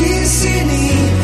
di